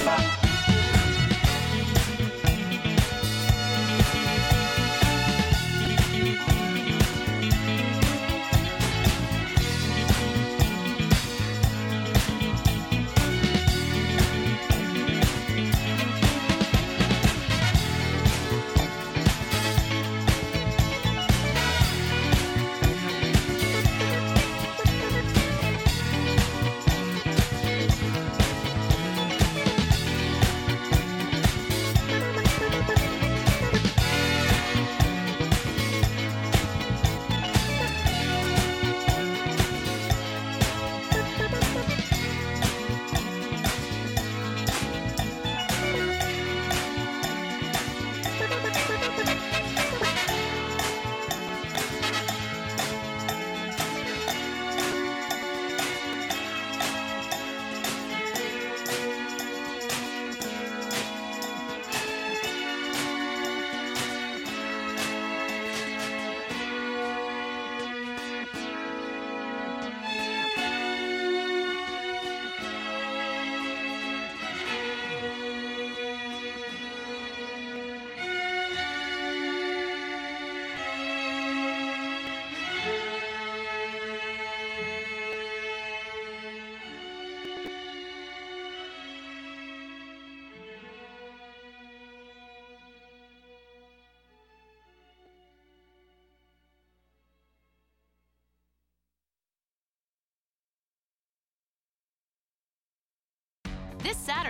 This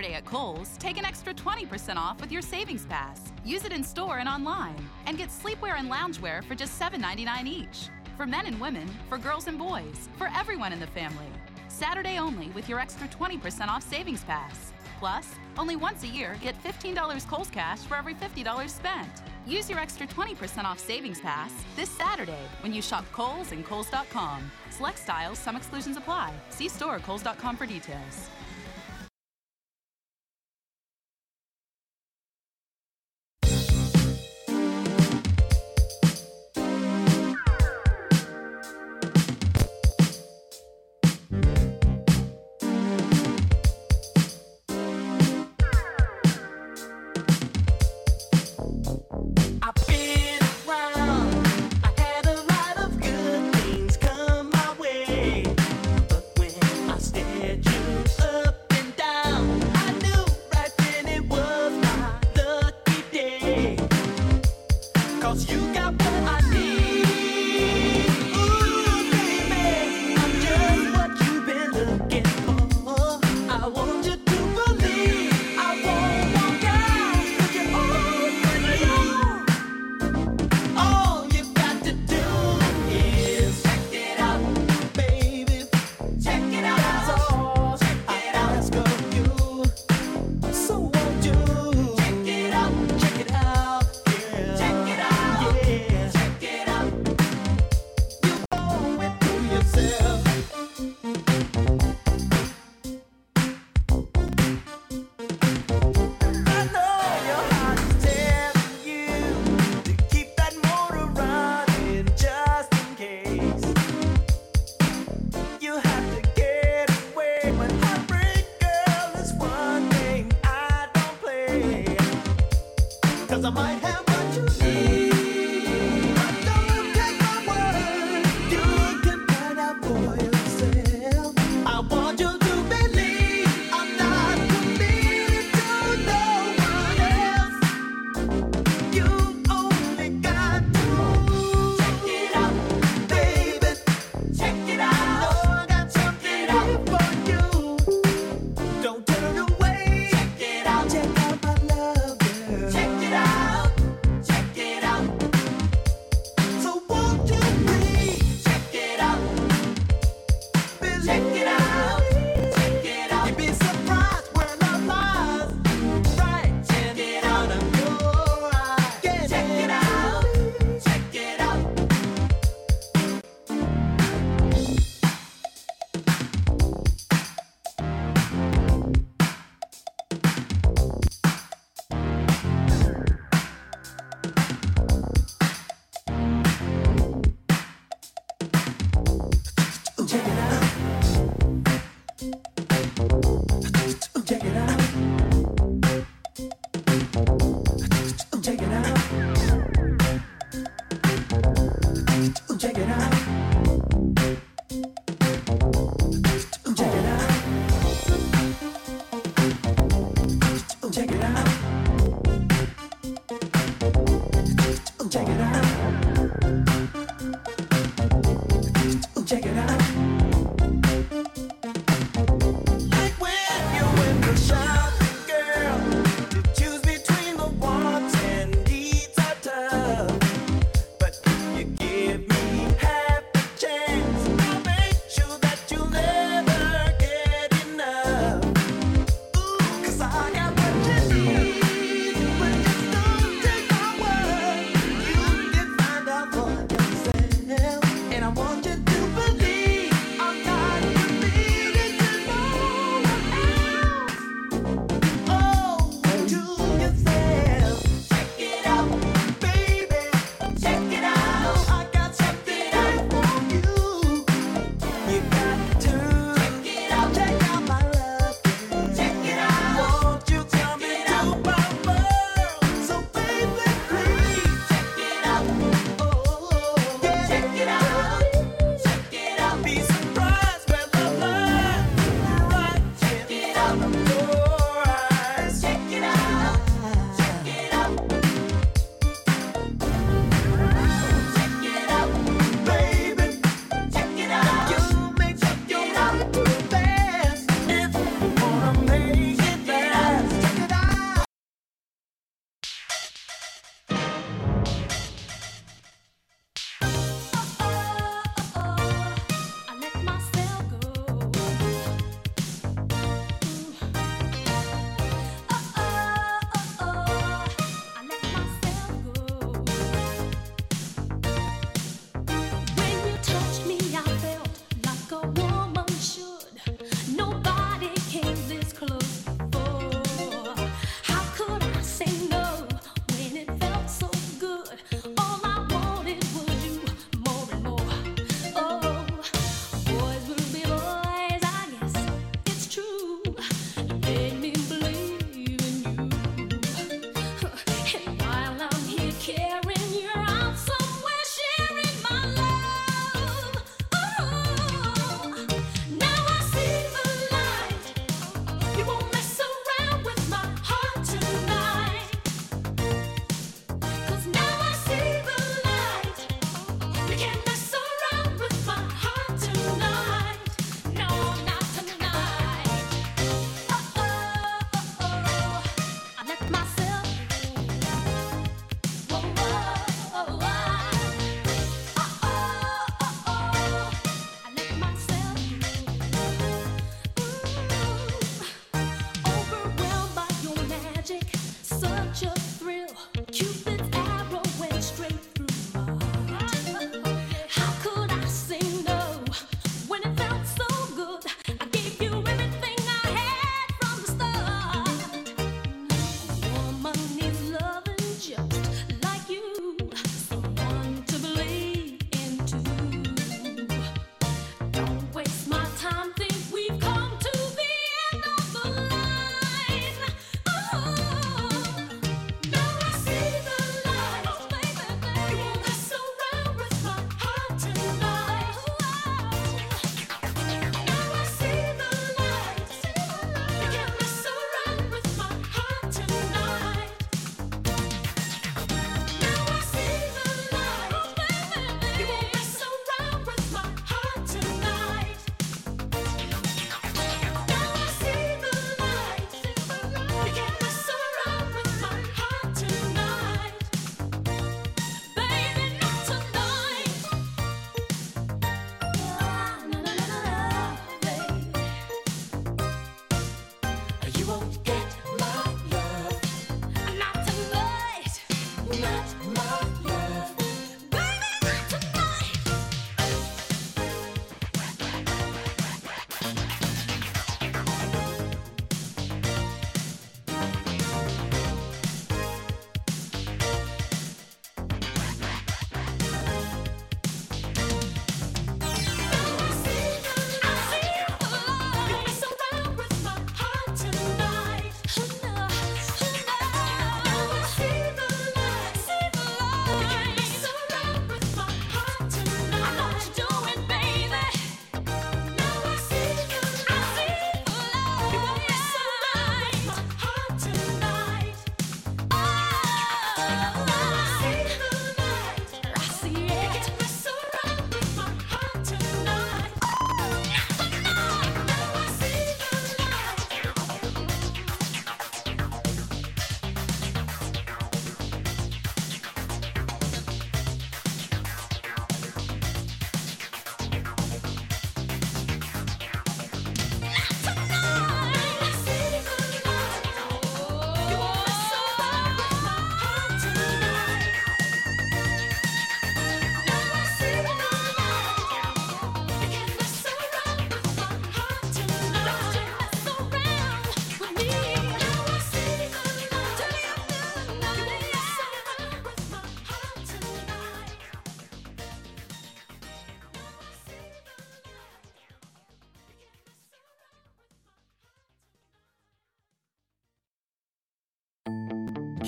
Saturday at Kohl's, take an extra 20% off with your Savings Pass. Use it in store and online. And get sleepwear and loungewear for just $7.99 each. For men and women, for girls and boys, for everyone in the family. Saturday only with your extra 20% off Savings Pass. Plus, only once a year, get $15 Kohl's cash for every $50 spent. Use your extra 20% off Savings Pass this Saturday when you shop Kohl's and Kohl's.com. Select styles, some exclusions apply. See store or Kohl's.com for details.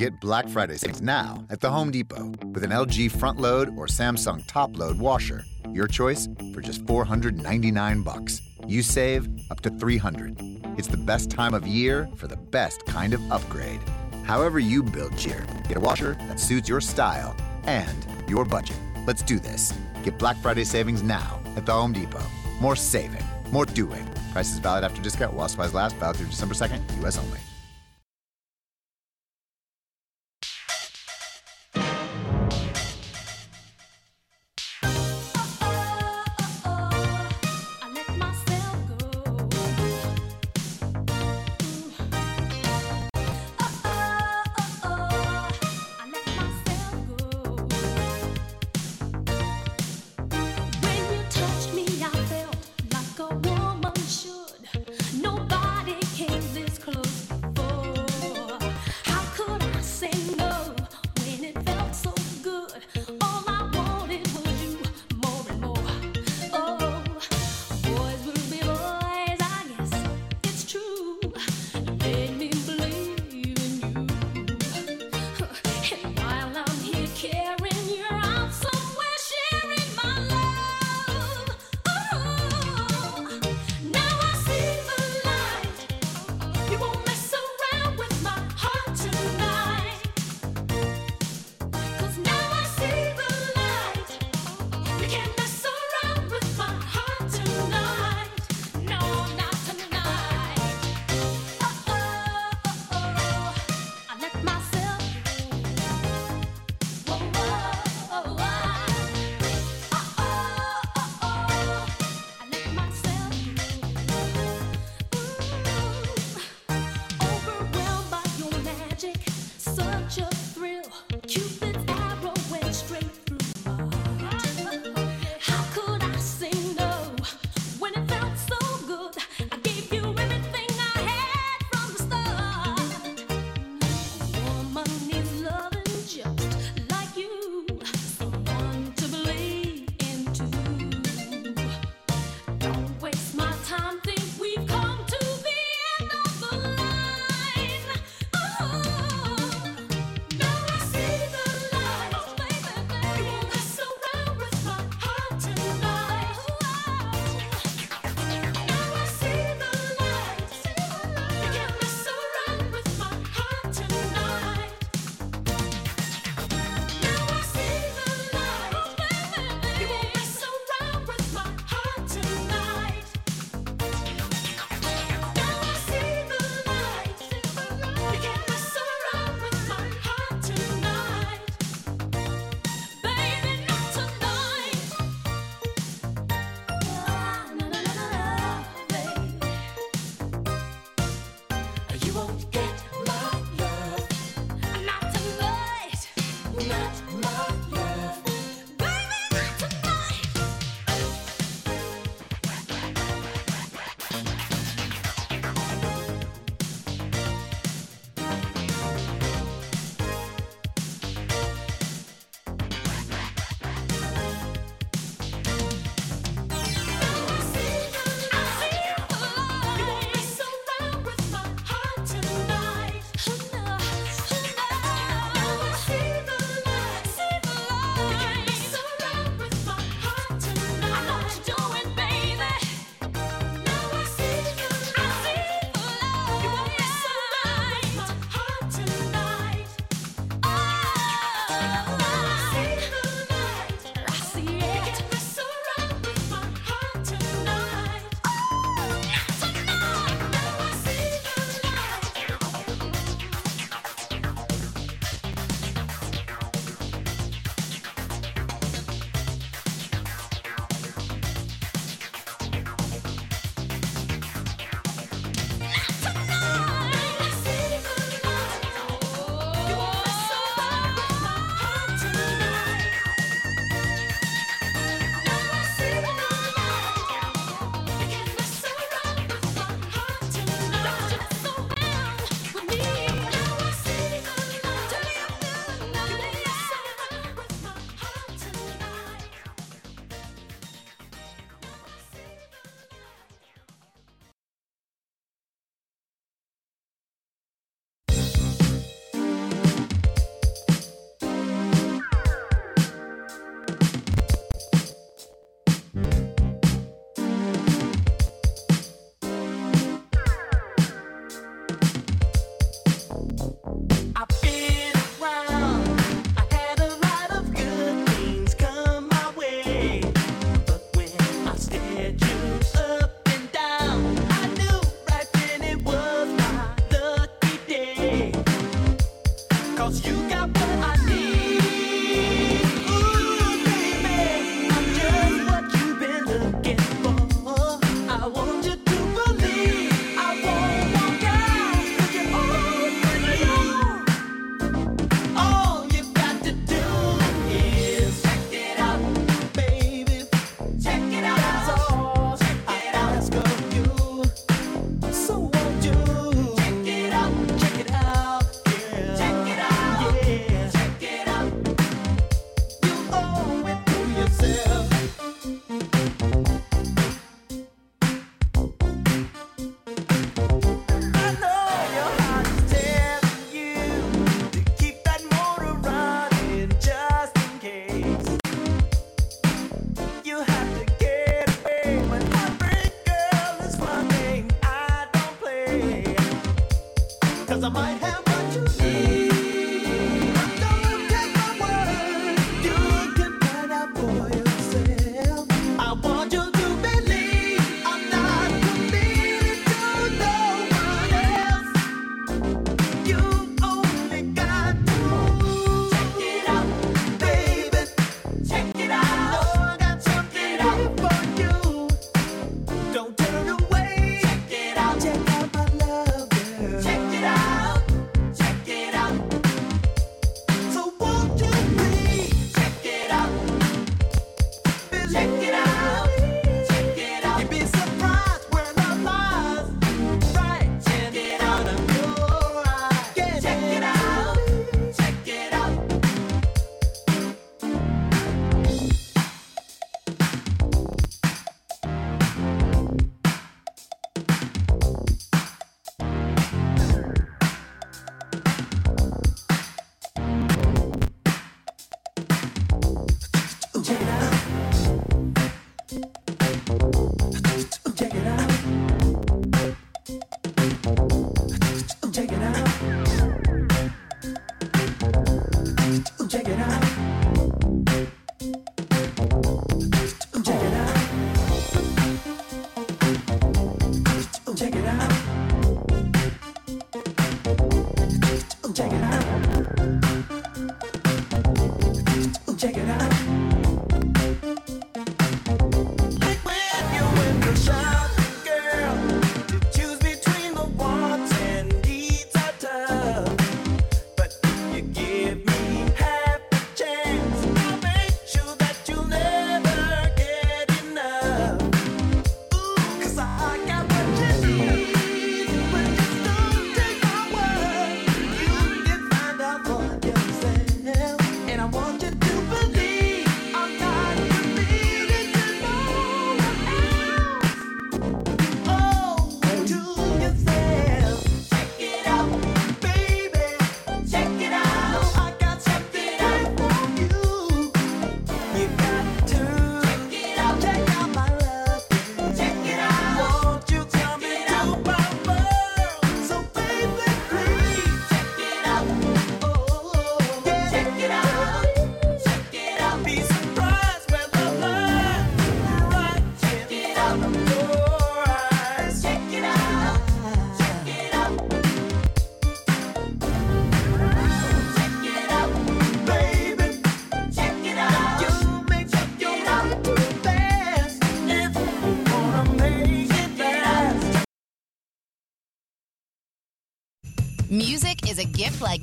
Get Black Friday savings now at the Home Depot with an LG front load or Samsung top load washer. Your choice for just 499 bucks. You save up to 300. It's the best time of year for the best kind of upgrade. However you build cheer, get a washer that suits your style and your budget. Let's do this. Get Black Friday savings now at the Home Depot. More saving, more doing. Prices valid after discount while supplies last. Valid through December 2nd. U.S. only.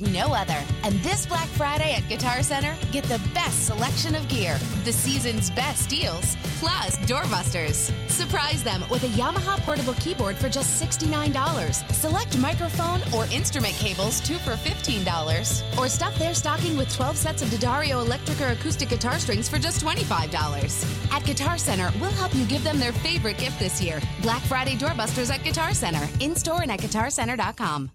like no other. And this Black Friday at Guitar Center, get the best selection of gear, the season's best deals, plus doorbusters. Surprise them with a Yamaha portable keyboard for just $69. Select microphone or instrument cables, two for $15. Or stuff their stocking with 12 sets of D'Addario electric or acoustic guitar strings for just $25. At Guitar Center, we'll help you give them their favorite gift this year Black Friday doorbusters at Guitar Center, in store and at guitarcenter.com.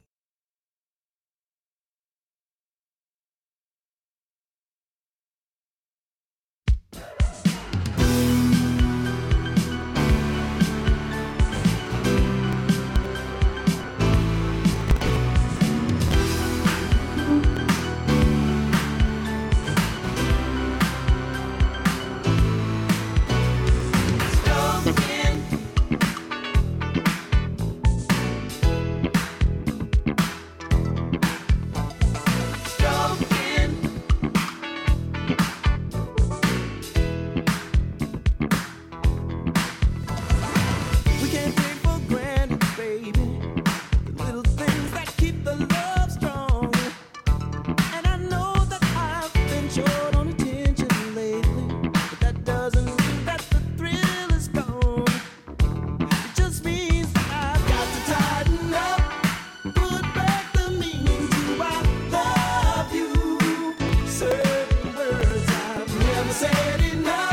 Ready now.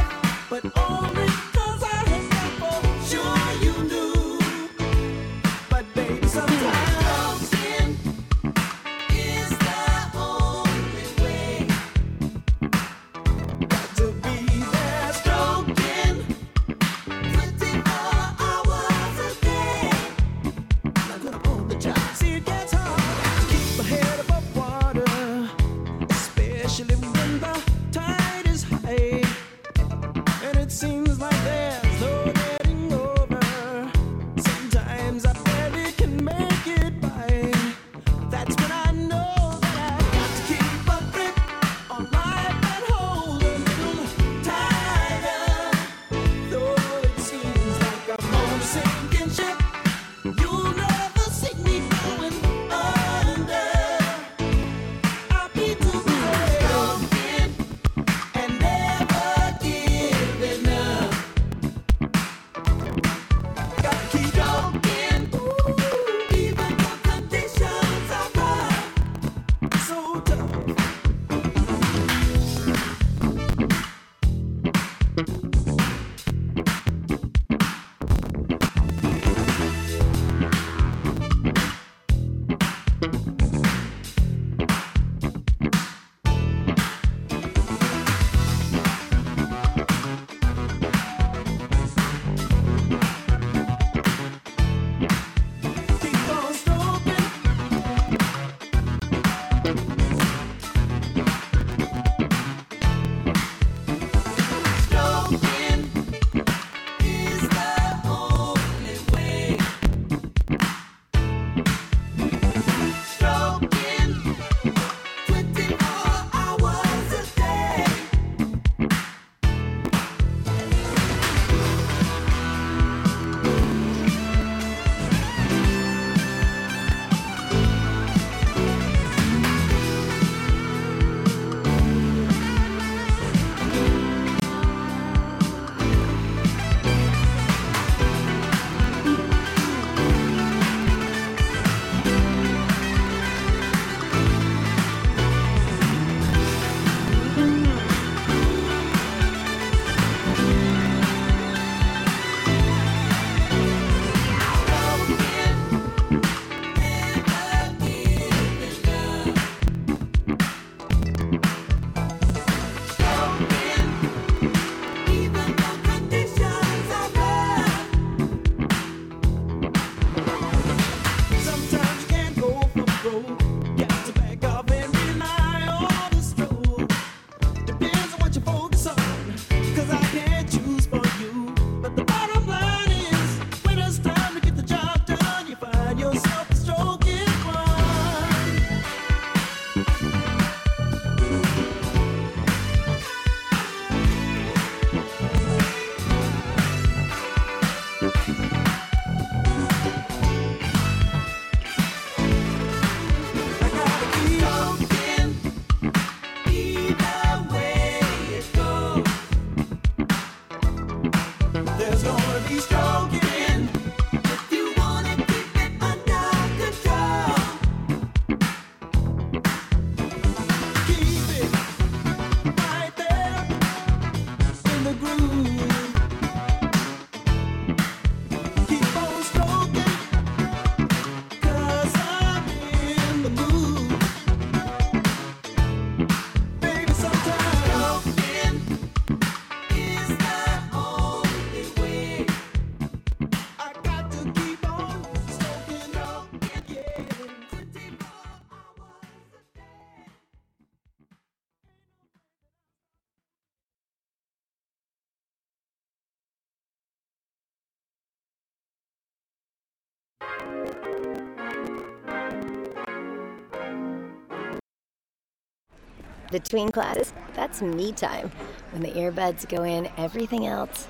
between classes, that's me time. When the earbuds go in, everything else,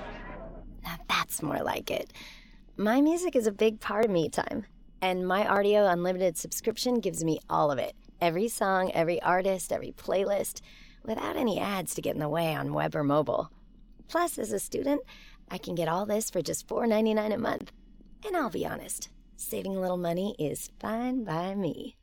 now that's more like it. My music is a big part of me time, and my Rdio Unlimited subscription gives me all of it every song, every artist, every playlist, without any ads to get in the way on web or mobile. Plus, as a student, I can get all this for just $4.99 a month. And I'll be honest, saving a little money is fine by me.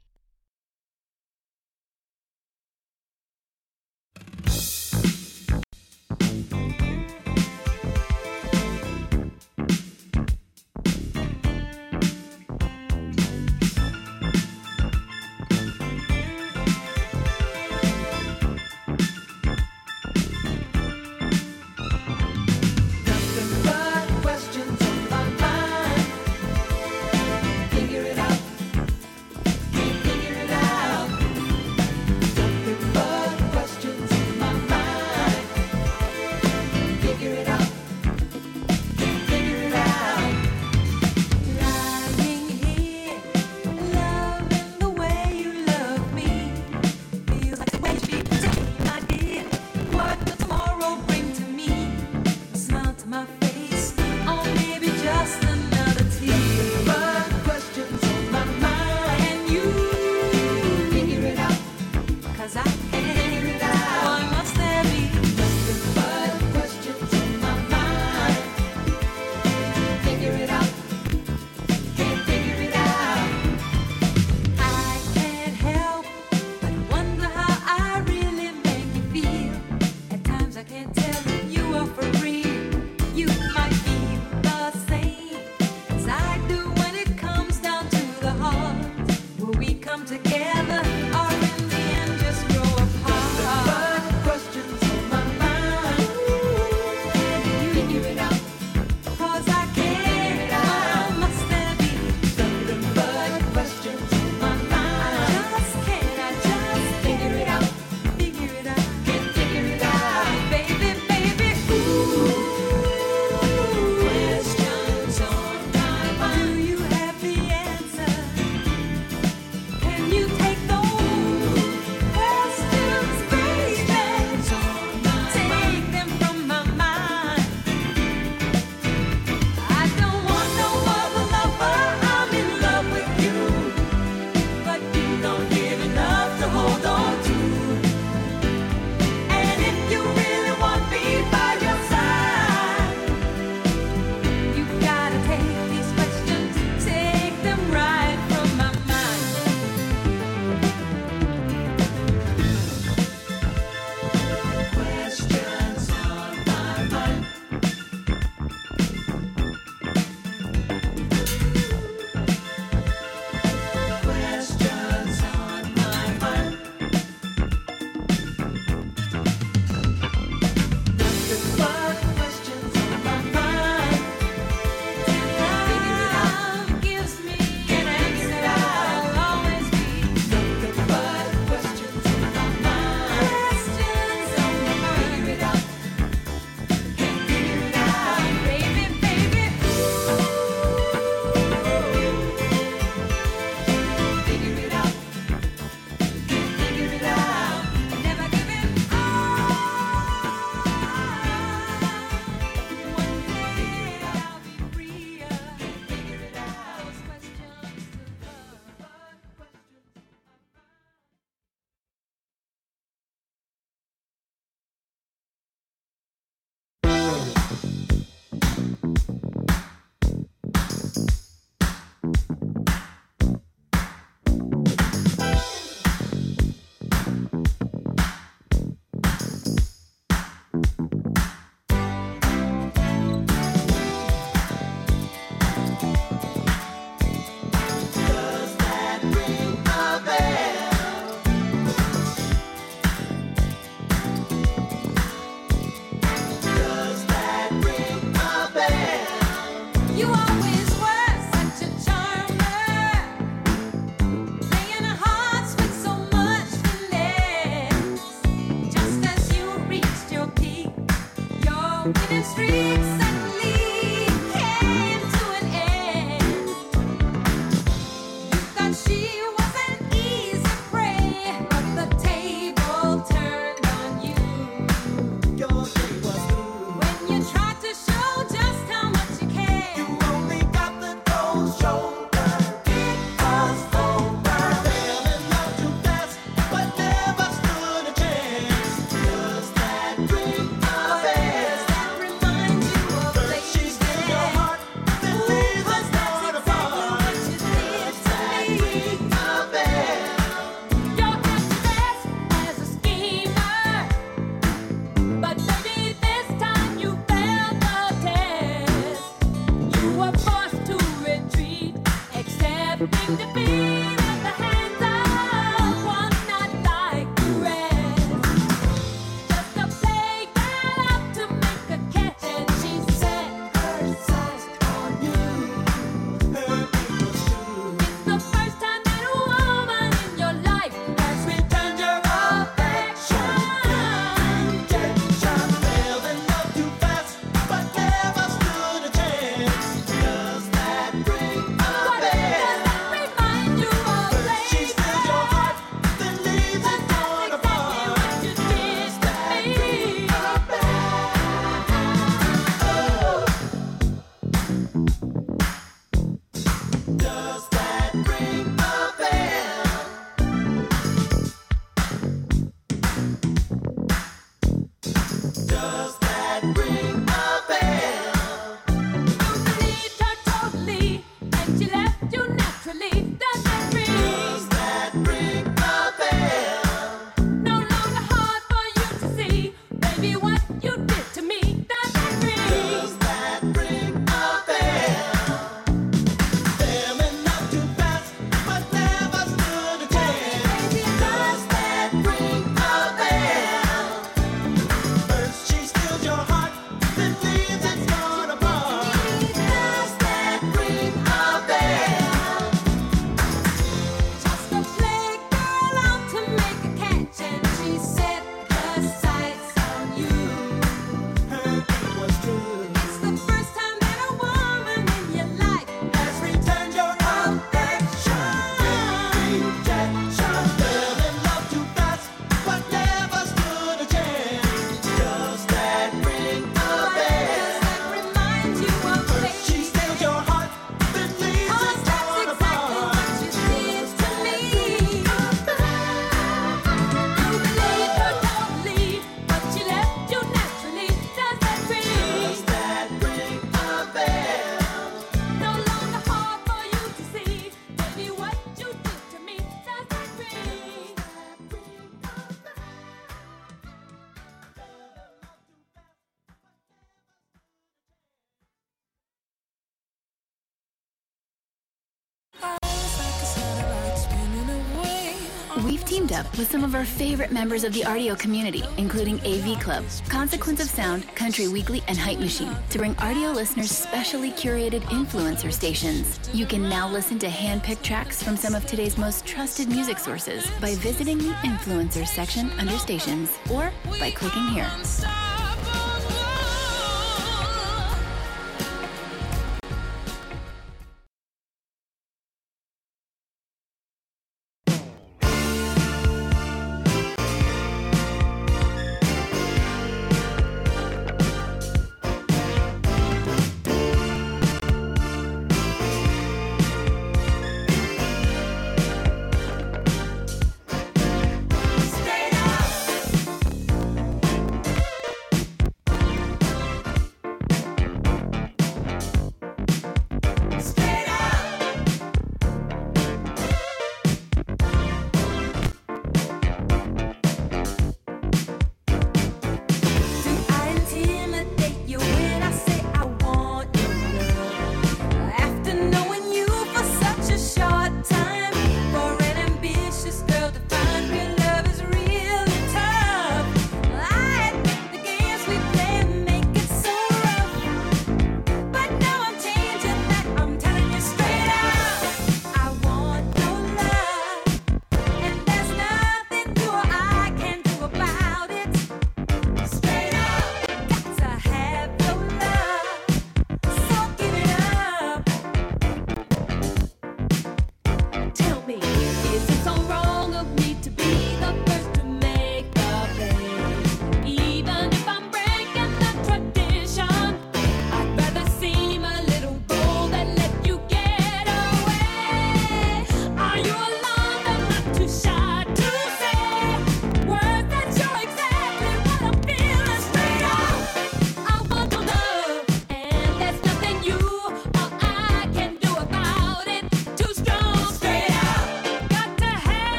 Of our favorite members of the Rdio community, including AV Club, Consequence of Sound, Country Weekly, and Hype Machine, to bring Rdio listeners specially curated influencer stations. You can now listen to hand-picked tracks from some of today's most trusted music sources by visiting the influencers section under stations or by clicking here.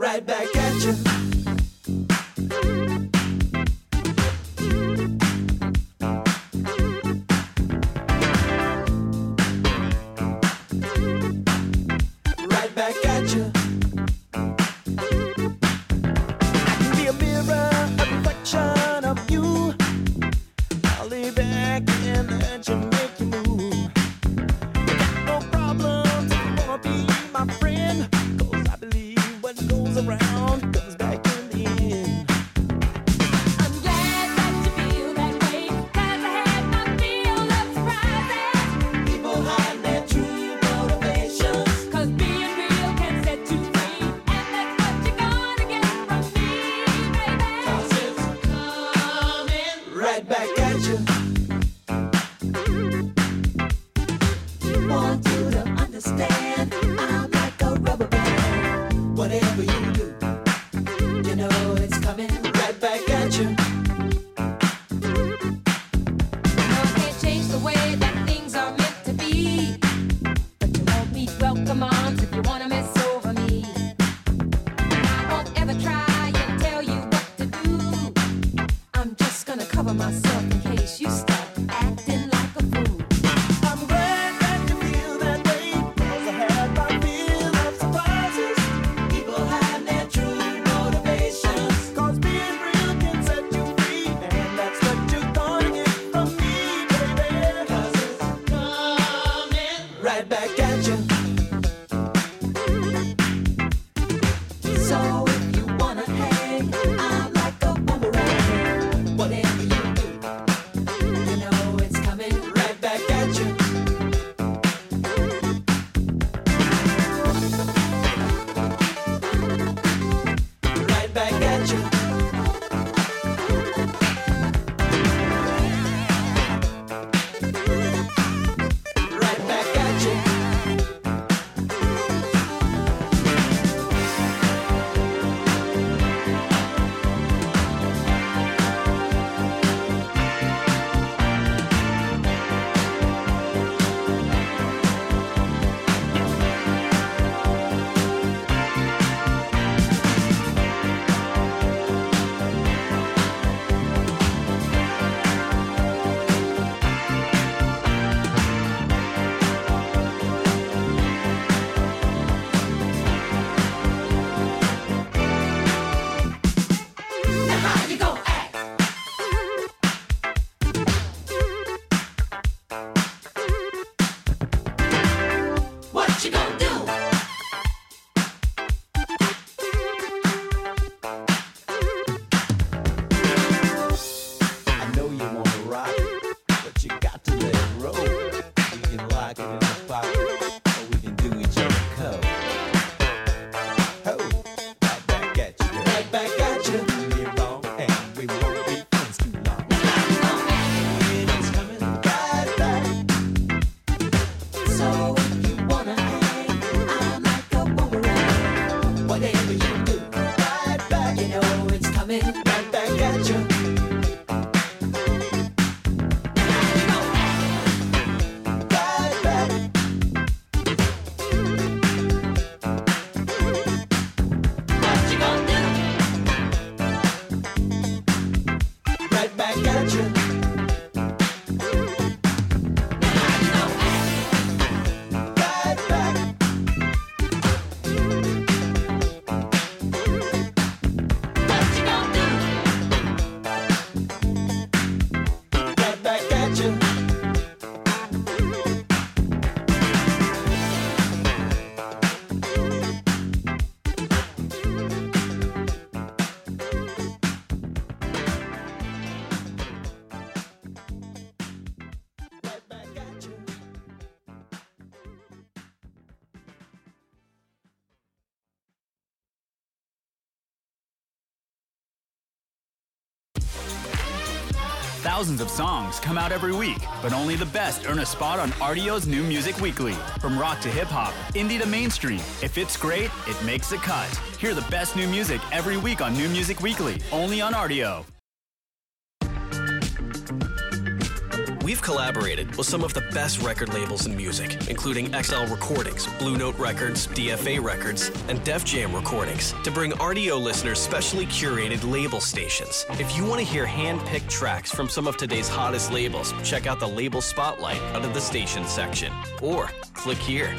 right back at you. want you to understand. Thousands of songs come out every week, but only the best earn a spot on Rdio's New Music Weekly. From rock to hip hop, indie to mainstream, if it's great, it makes a cut. Hear the best new music every week on New Music Weekly, only on Rdio. Collaborated with some of the best record labels in music, including XL Recordings, Blue Note Records, DFA Records, and Def Jam Recordings, to bring Rdio listeners specially curated label stations. If you want to hear hand picked tracks from some of today's hottest labels, check out the Label Spotlight under the station section. Or click here.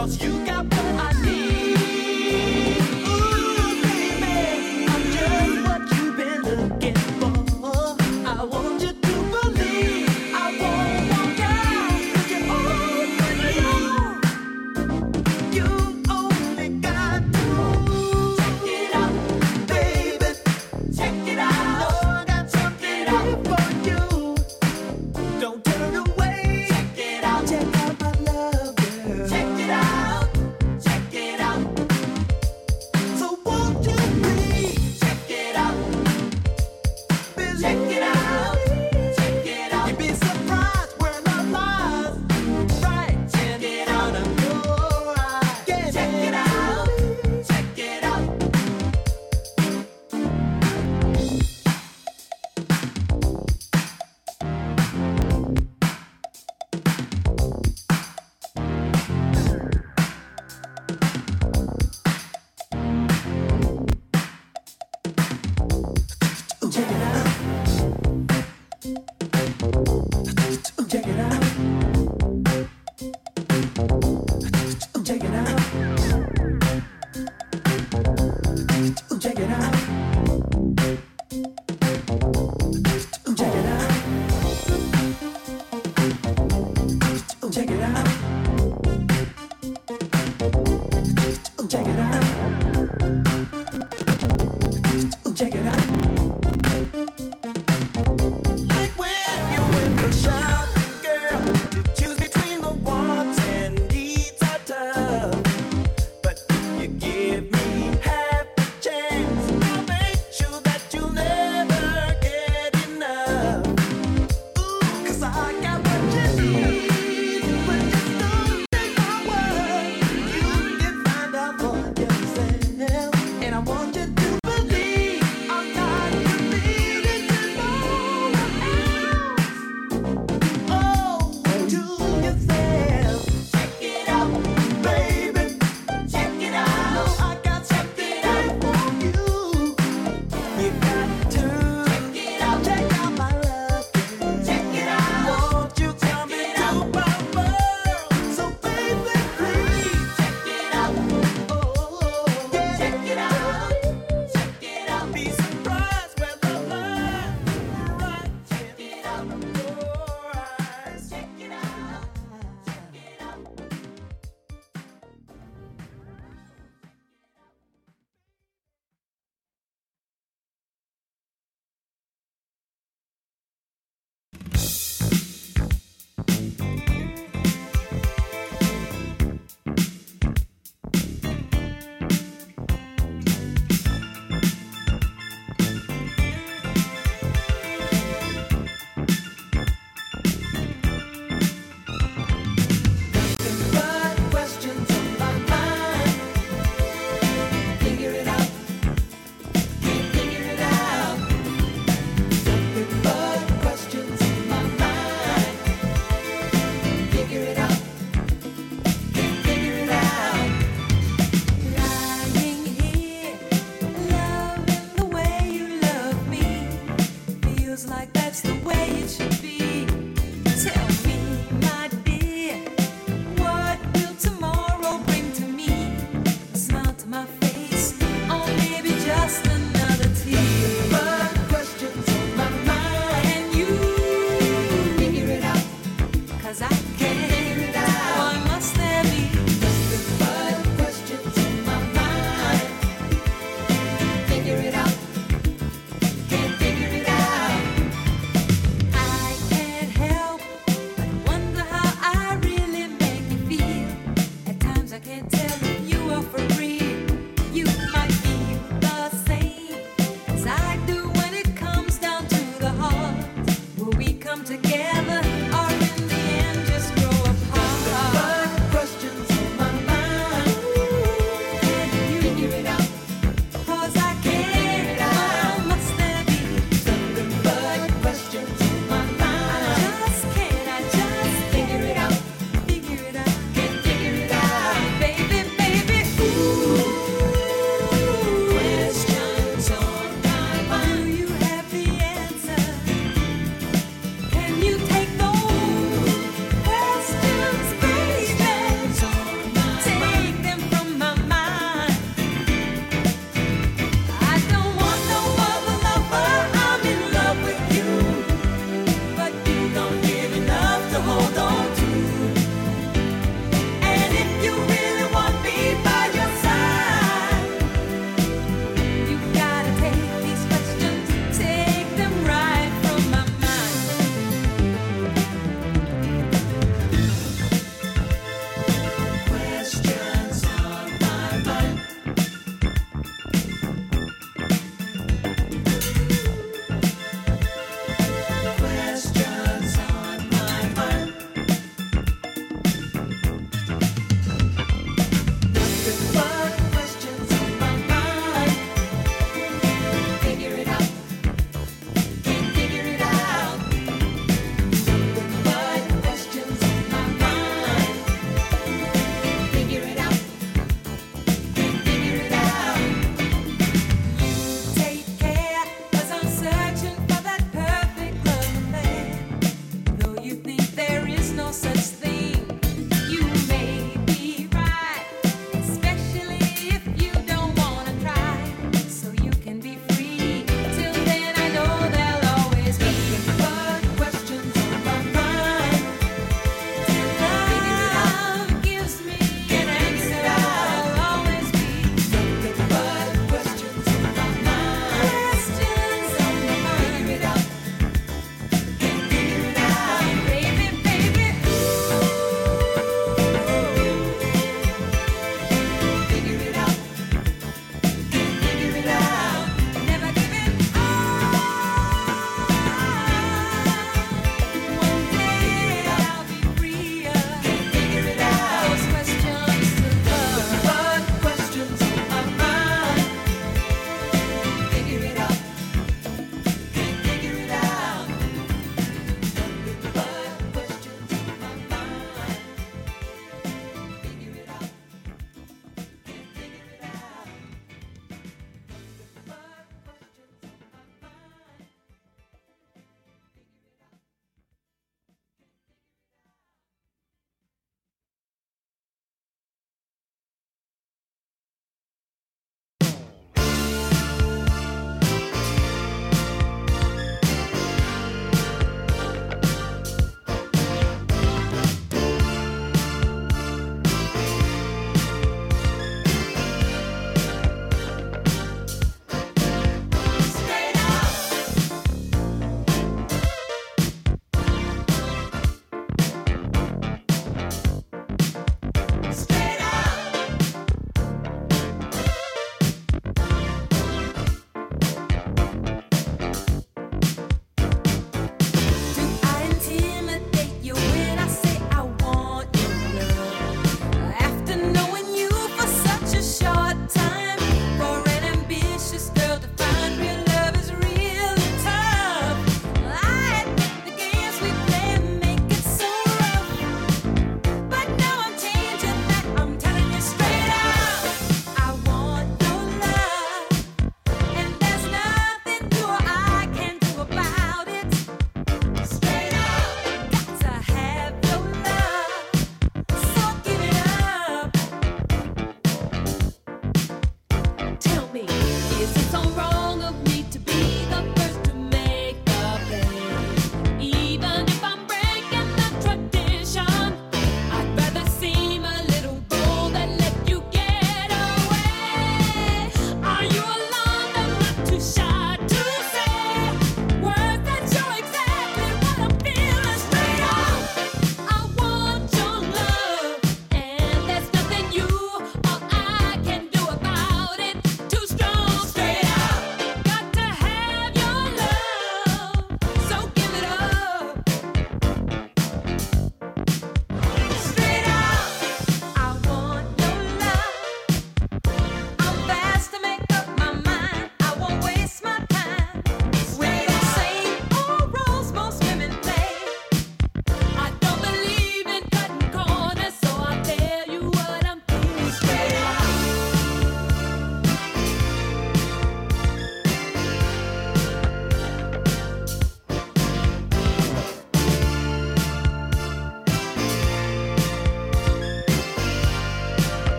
Cause you got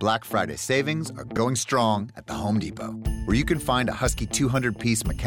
Black Friday savings are going strong at the Home Depot, where you can find a Husky 200 piece mechanical